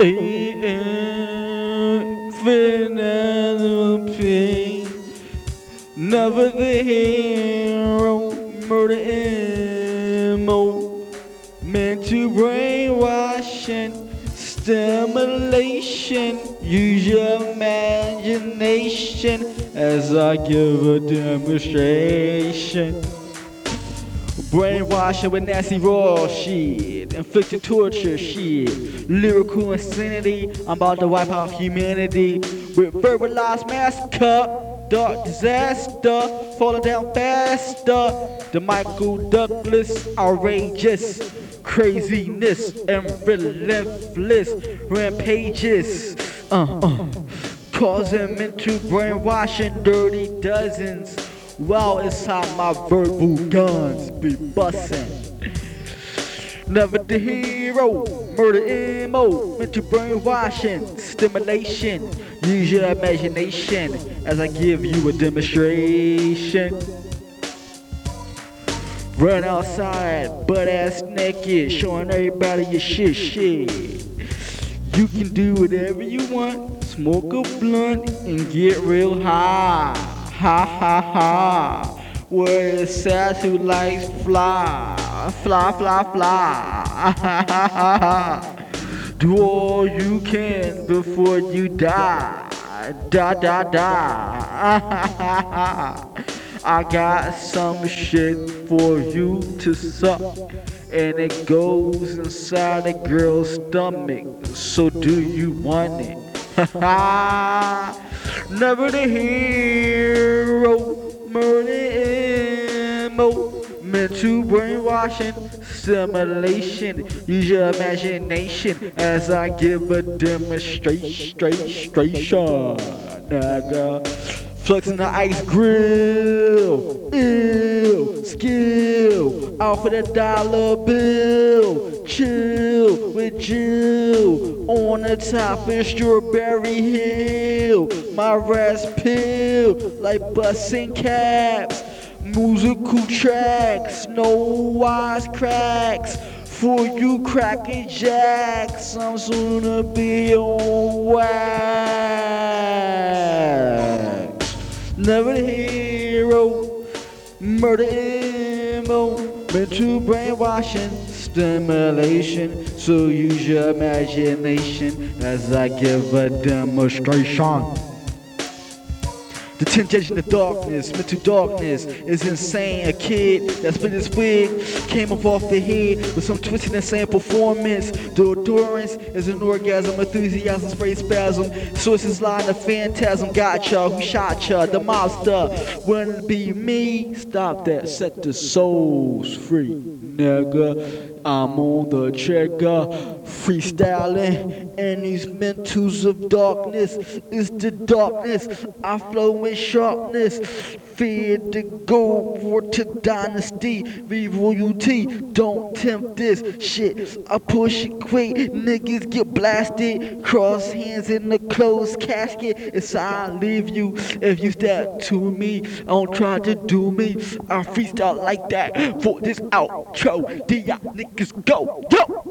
infinite pain. Never the hero, murder ammo. Meant to brainwash and stimulation. Use your imagination as I give a demonstration. Brainwashing with nasty raw shit, inflicted torture shit, lyrical insanity. I'm about to wipe out humanity with verbalized massacre, dark disaster, falling down faster. The Michael Douglas outrageous craziness and relentless rampages. Uh, uh, causing mental brainwashing, dirty dozens. While inside my verbal guns be bussin'. Never the hero, murder MO, mental brainwashing, stimulation. Use your imagination as I give you a demonstration. Run outside, butt ass naked, showing everybody your shit, shit. You can do whatever you want, smoke a blunt and get real high. Ha ha ha. Where the likes fly, fly, fly, fly. Ha ha ha. Do all you can before you die. Die, die, die. I got some shit for you to suck. And it goes inside a girl's stomach. So do you want it? Ha ha Never to hero, Mental brainwashing, stimulation. Use your imagination as I give a demonstration. Straight, straight, Sean, nigga. Flexing the ice grill. Ew, skill. Out for the dollar bill. Chill with Jill. On the top of Strawberry Hill. My rest pill. Like busting caps. Musical tracks. No wise cracks. For you cracking jacks. I'm soon to be on wax. Never the hero, murder ammo, mental brainwashing, stimulation. So use your imagination as I give a demonstration. The temptation of darkness, mental darkness is insane. A kid that split his wig came up off the head with some twisted and insane performance. The endurance is an orgasm, enthusiasm, spray spasm. Sources in the phantasm. Gotcha, who shot ya? The monster wouldn't be me. Stop that, set the souls free, nigga. I'm on the trigger, freestyling, and these mentals of darkness is the darkness. I flow in sharpness, fear to go war to dynasty, be royalty. Don't tempt this shit. I push it quick, niggas get blasted. Cross hands in the closed casket. It's I leave you if you step to me. Don't try to do me. I freestyle like that for this outro. Y'all niggas go, yo.